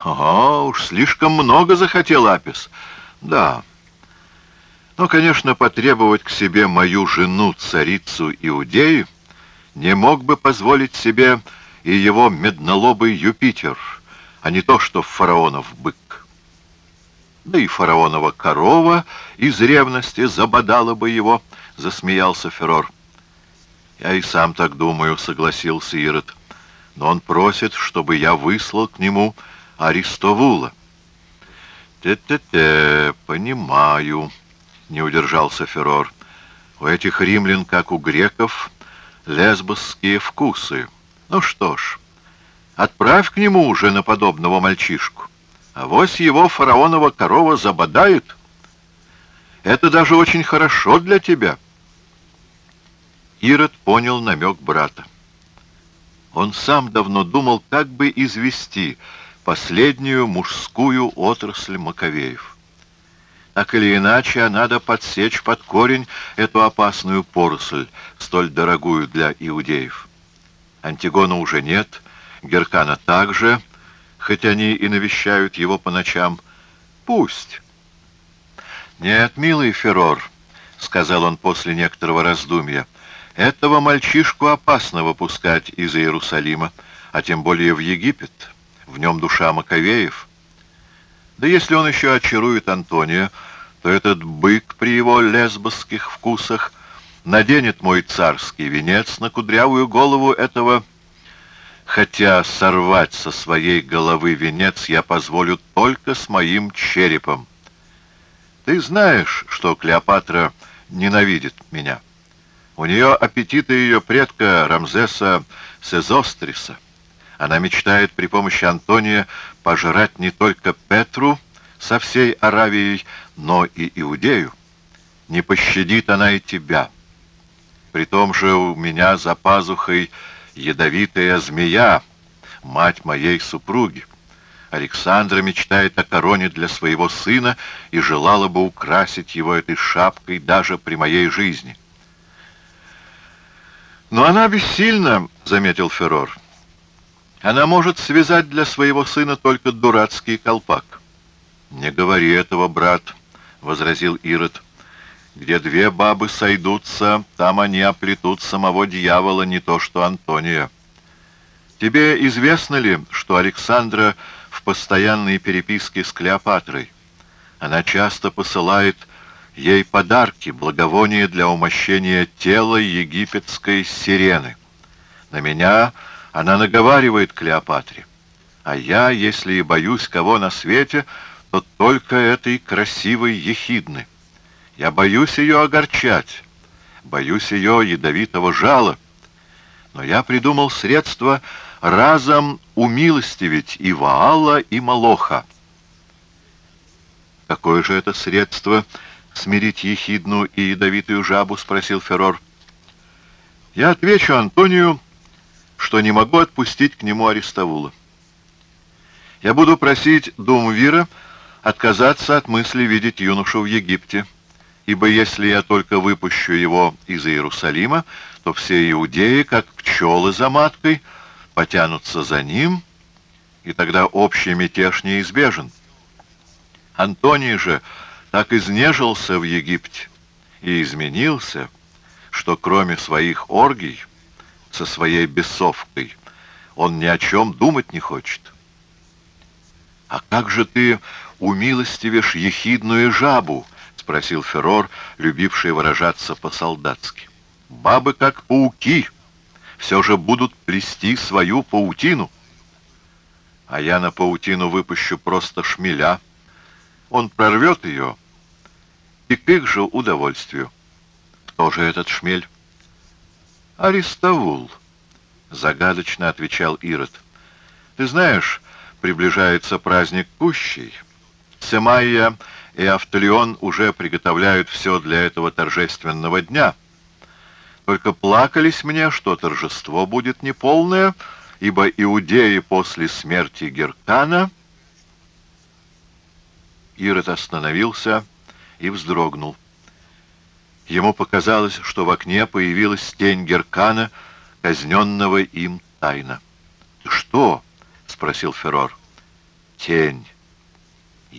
Ага, уж слишком много захотел Апис. Да. Но, конечно, потребовать к себе мою жену, царицу Иудеи, не мог бы позволить себе и его меднолобый Юпитер, а не то, что фараонов бык. Да и фараонова корова из ревности забодала бы его, засмеялся Феррор. Я и сам так думаю, согласился Ирод. Но он просит, чтобы я выслал к нему Аристовула. «Те-те-те, понимаю», — не удержался Феррор. «У этих римлян, как у греков, лесбосские вкусы. Ну что ж, отправь к нему уже на подобного мальчишку. А вось его фараонова корова забодает. Это даже очень хорошо для тебя». Ирод понял намек брата. Он сам давно думал, как бы извести последнюю мужскую отрасль Маковеев. Так или иначе, а надо подсечь под корень эту опасную поросль, столь дорогую для иудеев. Антигона уже нет, Геркана также, хоть они и навещают его по ночам. Пусть. «Нет, милый Феррор», — сказал он после некоторого раздумья, — «этого мальчишку опасно выпускать из Иерусалима, а тем более в Египет» в нем душа Маковеев. Да если он еще очарует Антония, то этот бык при его лесбосских вкусах наденет мой царский венец на кудрявую голову этого... Хотя сорвать со своей головы венец я позволю только с моим черепом. Ты знаешь, что Клеопатра ненавидит меня. У нее аппетиты ее предка Рамзеса Сезостриса. Она мечтает при помощи Антония пожрать не только Петру со всей Аравией, но и Иудею. Не пощадит она и тебя. При том же у меня за пазухой ядовитая змея, мать моей супруги. Александра мечтает о короне для своего сына и желала бы украсить его этой шапкой даже при моей жизни. «Но она бессильна», — заметил Феррор. Она может связать для своего сына только дурацкий колпак. «Не говори этого, брат», — возразил Ирод. «Где две бабы сойдутся, там они оплетут самого дьявола, не то что Антония. Тебе известно ли, что Александра в постоянной переписке с Клеопатрой? Она часто посылает ей подарки, благовония для умощения тела египетской сирены. На меня она наговаривает Клеопатре. А я, если и боюсь кого на свете, то только этой красивой ехидны. Я боюсь ее огорчать, боюсь ее ядовитого жала. Но я придумал средство разом умилостивить и Ваала, и Молоха. «Какое же это средство смирить ехидну и ядовитую жабу?» — спросил Феррор. «Я отвечу Антонию, что не могу отпустить к нему Аристовула. Я буду просить Думвира отказаться от мысли видеть юношу в Египте, ибо если я только выпущу его из Иерусалима, то все иудеи, как пчелы за маткой, потянутся за ним, и тогда общий мятеж неизбежен. Антоний же так изнежился в Египте и изменился, что кроме своих оргий со своей бесовкой. Он ни о чем думать не хочет. «А как же ты умилостивишь ехидную жабу?» — спросил Феррор, любивший выражаться по-солдатски. «Бабы, как пауки, все же будут плести свою паутину. А я на паутину выпущу просто шмеля. Он прорвет ее, и к их же удовольствию. Кто же этот шмель?» «Аристовул», — загадочно отвечал Ирод. «Ты знаешь, приближается праздник Кущей. Семайя и Автолеон уже приготовляют все для этого торжественного дня. Только плакались мне, что торжество будет неполное, ибо иудеи после смерти Геркана...» Ирод остановился и вздрогнул. Ему показалось, что в окне появилась тень Геркана, казненного им тайно. «Что?» — спросил Феррор. тень.